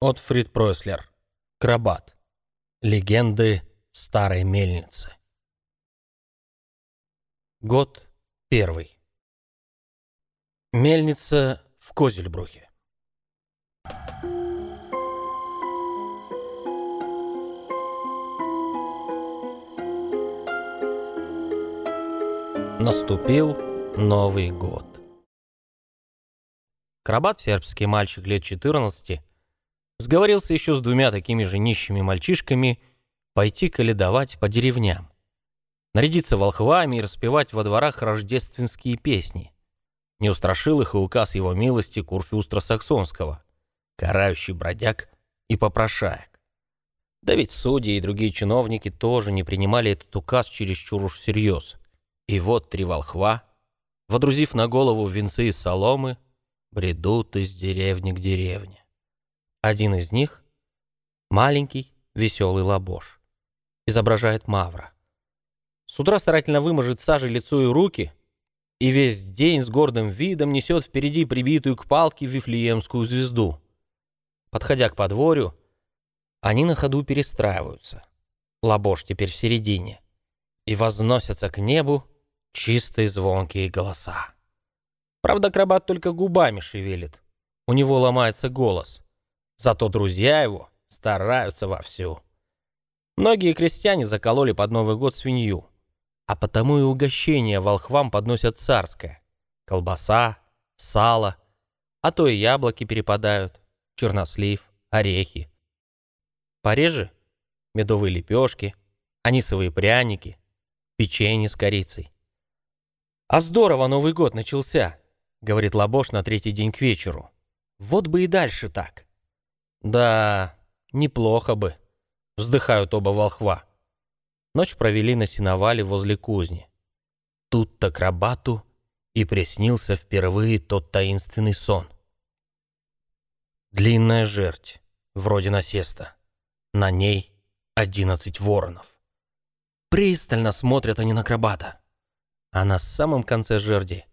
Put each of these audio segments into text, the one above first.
Отфрид Пройслер. Крабат. Легенды старой мельницы. Год первый. Мельница в Козельбрухе. Наступил Новый год. Крабат, сербский мальчик лет 14, сговорился еще с двумя такими же нищими мальчишками пойти каледовать по деревням, нарядиться волхвами и распевать во дворах рождественские песни. Не устрашил их и указ его милости Курфюстра Саксонского, карающий бродяг и попрошаек. Да ведь судьи и другие чиновники тоже не принимали этот указ чересчур уж всерьез. И вот три волхва, водрузив на голову венцы из соломы, бредут из деревни к деревне. Один из них — маленький, веселый лабош. Изображает мавра. С утра старательно выможет сажей лицо и руки, и весь день с гордым видом несет впереди прибитую к палке Вифлеемскую звезду. Подходя к подворью, они на ходу перестраиваются. Лабош теперь в середине. И возносятся к небу чистые звонкие голоса. Правда, акробат только губами шевелит. У него ломается голос. Зато друзья его стараются вовсю. Многие крестьяне закололи под Новый год свинью, а потому и угощения волхвам подносят царское. Колбаса, сало, а то и яблоки перепадают, чернослив, орехи. Пореже медовые лепешки, анисовые пряники, печенье с корицей. «А здорово Новый год начался», — говорит Лабош на третий день к вечеру. «Вот бы и дальше так». «Да, неплохо бы», — вздыхают оба волхва. Ночь провели на сеновале возле кузни. Тут-то крабату и приснился впервые тот таинственный сон. Длинная жерть, вроде насеста. На ней одиннадцать воронов. Пристально смотрят они на крабата. А на самом конце жерди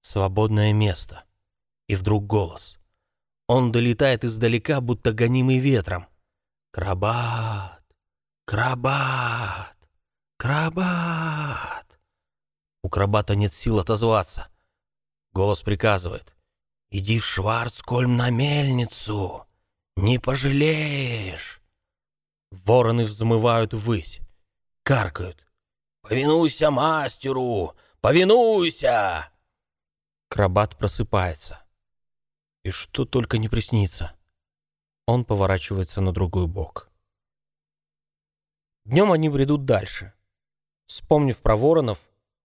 свободное место. И вдруг голос — он долетает издалека, будто гонимый ветром. «Крабат! Крабат! Крабат!» У крабата нет сил отозваться. Голос приказывает. «Иди в Шварцкольм на мельницу! Не пожалеешь!» Вороны взмывают ввысь, каркают. «Повинуйся мастеру! Повинуйся!» Крабат просыпается. И что только не приснится. Он поворачивается на другой бок. Днем они бредут дальше. Вспомнив про воронов,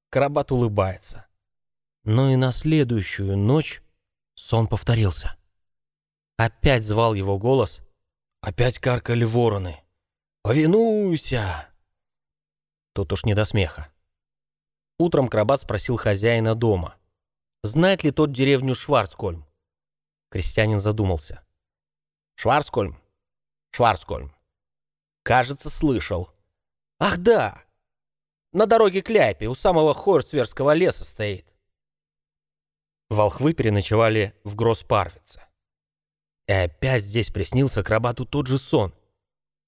Карабат улыбается. Но и на следующую ночь сон повторился. Опять звал его голос, опять каркали вороны. «Повинуйся!» Тут уж не до смеха. Утром Крабат спросил хозяина дома, знает ли тот деревню Шварцкольм. Крестьянин задумался. «Шварцкольм? Шварцкольм. Кажется, слышал. Ах, да! На дороге к Ляйпе, у самого Хорцверского леса стоит». Волхвы переночевали в Гросспарвице. И опять здесь приснился акробату тот же сон.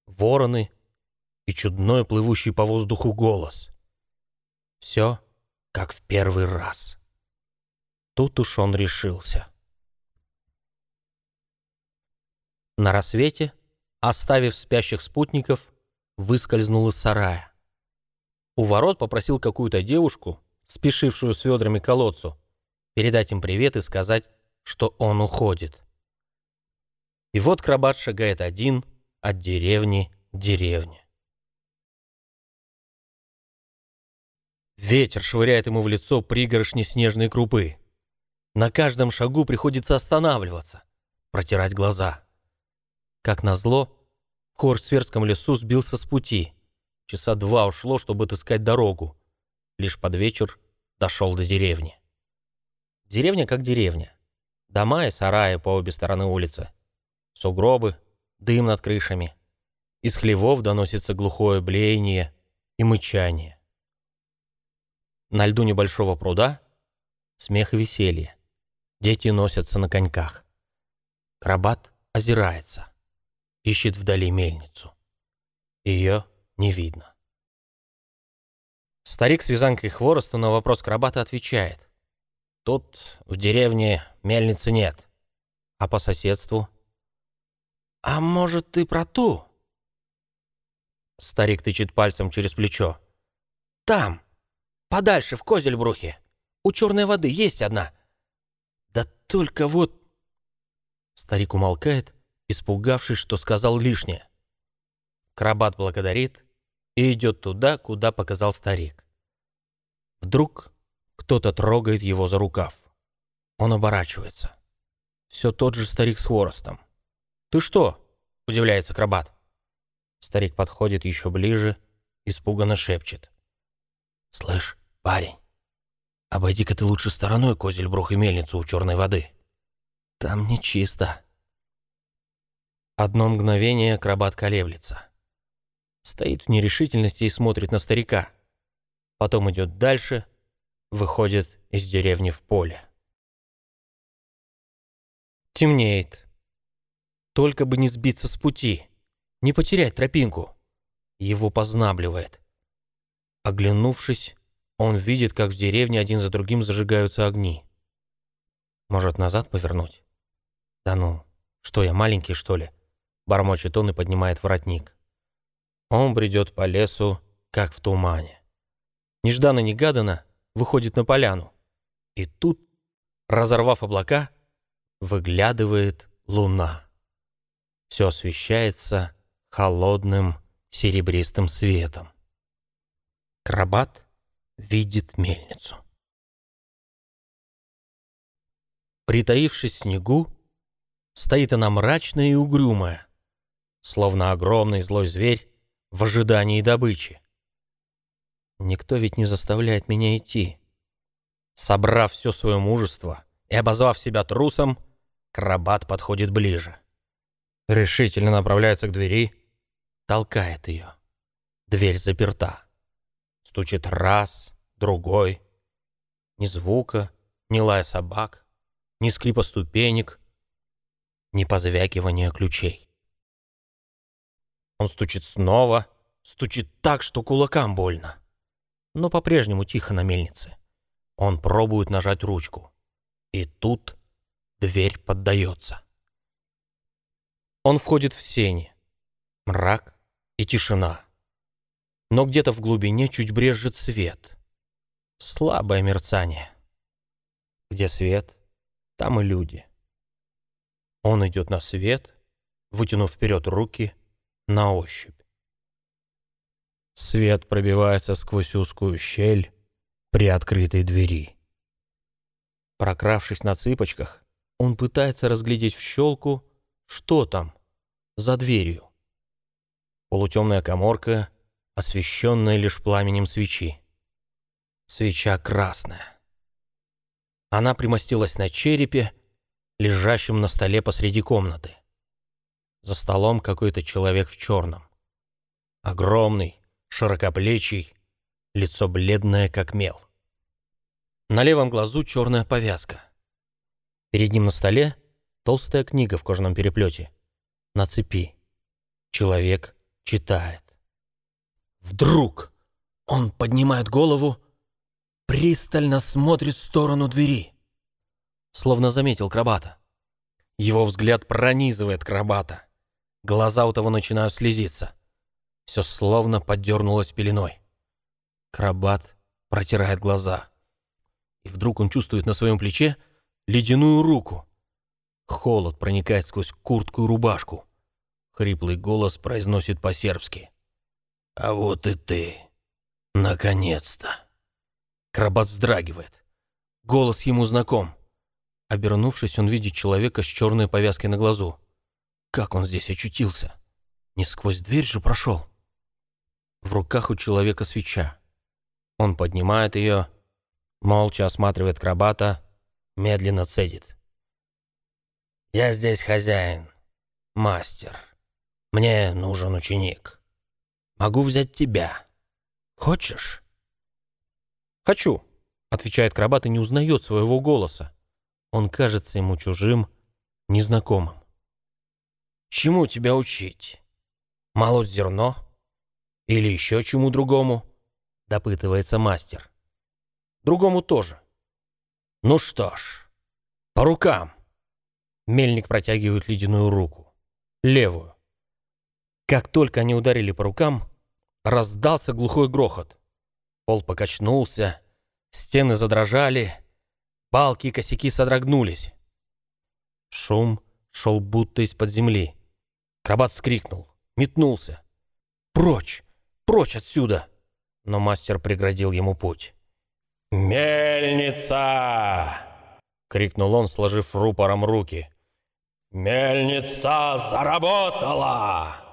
Вороны и чудной плывущий по воздуху голос. Все как в первый раз. Тут уж он решился. На рассвете, оставив спящих спутников, выскользнул из сарая. У ворот попросил какую-то девушку, спешившую с ведрами к колодцу, передать им привет и сказать, что он уходит. И вот крабат шагает один от деревни к деревне. Ветер швыряет ему в лицо пригоршни снежной крупы. На каждом шагу приходится останавливаться, протирать глаза. Как назло, хор в Сверском лесу сбился с пути. Часа два ушло, чтобы отыскать дорогу. Лишь под вечер дошел до деревни. Деревня как деревня. Дома и сараи по обе стороны улицы. Сугробы, дым над крышами. Из хлевов доносится глухое блеяние и мычание. На льду небольшого пруда смех и веселье. Дети носятся на коньках. Крабат озирается. Ищет вдали мельницу. Ее не видно. Старик с вязанкой хвороста на вопрос крабата отвечает. Тут в деревне мельницы нет. А по соседству? А может, ты про ту? Старик тычет пальцем через плечо. Там, подальше, в Козельбрухе. У черной воды есть одна. Да только вот... Старик умолкает, испугавшись, что сказал лишнее. Крабат благодарит и идет туда, куда показал старик. Вдруг кто-то трогает его за рукав. Он оборачивается. Все тот же старик с хворостом. «Ты что?» — удивляется Крабат. Старик подходит еще ближе, испуганно шепчет. «Слышь, парень, обойди-ка ты лучше стороной Козельбрух и мельницу у черной воды. Там нечисто». Одно мгновение Крабат колеблется. Стоит в нерешительности и смотрит на старика. Потом идет дальше, выходит из деревни в поле. Темнеет. Только бы не сбиться с пути, не потерять тропинку. Его познабливает. Оглянувшись, он видит, как в деревне один за другим зажигаются огни. Может, назад повернуть? Да ну, что я, маленький, что ли? Бормочет он и поднимает воротник. Он бредет по лесу, как в тумане. Нежданно-негаданно выходит на поляну. И тут, разорвав облака, выглядывает луна. Все освещается холодным серебристым светом. Крабат видит мельницу. Притаившись снегу, стоит она мрачная и угрюмая, словно огромный злой зверь в ожидании добычи. Никто ведь не заставляет меня идти. Собрав все свое мужество и обозвав себя трусом, Крабат подходит ближе. Решительно направляется к двери, толкает ее. Дверь заперта. Стучит раз, другой. Ни звука, ни лая собак, ни скрипа ступенек, ни позвякивания ключей. Он стучит снова, стучит так, что кулакам больно. Но по-прежнему тихо на мельнице. Он пробует нажать ручку. И тут Дверь поддается. Он входит в сени. Мрак и тишина. Но где-то в глубине чуть брежет свет. Слабое мерцание. Где свет, там и люди. Он идет на свет, вытянув вперед руки на ощупь. Свет пробивается сквозь узкую щель при открытой двери. Прокравшись на цыпочках, он пытается разглядеть в щелку, что там, за дверью. Полутемная коморка, освещенная лишь пламенем свечи. Свеча красная. Она примостилась на черепе, лежащем на столе посреди комнаты. За столом какой-то человек в черном. Огромный, широкоплечий, лицо бледное, как мел. На левом глазу черная повязка. Перед ним на столе толстая книга в кожаном переплете. На цепи. Человек читает. Вдруг он поднимает голову, пристально смотрит в сторону двери. Словно заметил крабата. Его взгляд пронизывает крабата. Глаза у того начинают слезиться. Все словно подернулось пеленой. Крабат протирает глаза. И вдруг он чувствует на своем плече ледяную руку. Холод проникает сквозь куртку и рубашку. Хриплый голос произносит по-сербски. «А вот и ты. Наконец-то!» Крабат вздрагивает. Голос ему знаком. Обернувшись, он видит человека с черной повязкой на глазу. Как он здесь очутился? Не сквозь дверь же прошел. В руках у человека свеча. Он поднимает ее, молча осматривает крабата, медленно цедит. «Я здесь хозяин, мастер. Мне нужен ученик. Могу взять тебя. Хочешь?» «Хочу», — отвечает Крабат и не узнает своего голоса. Он кажется ему чужим, незнакомым. «С чему тебя учить? Молоть зерно? Или еще чему другому?» — допытывается мастер. «Другому тоже». «Ну что ж, по рукам». Мельник протягивает ледяную руку. Левую. Как только они ударили по рукам, раздался глухой грохот. Пол покачнулся, стены задрожали, балки и косяки содрогнулись. Шум шел будто из-под земли. Крабат вскрикнул, метнулся. «Прочь! Прочь отсюда!» Но мастер преградил ему путь. «Мельница!» — крикнул он, сложив рупором руки. «Мельница заработала!»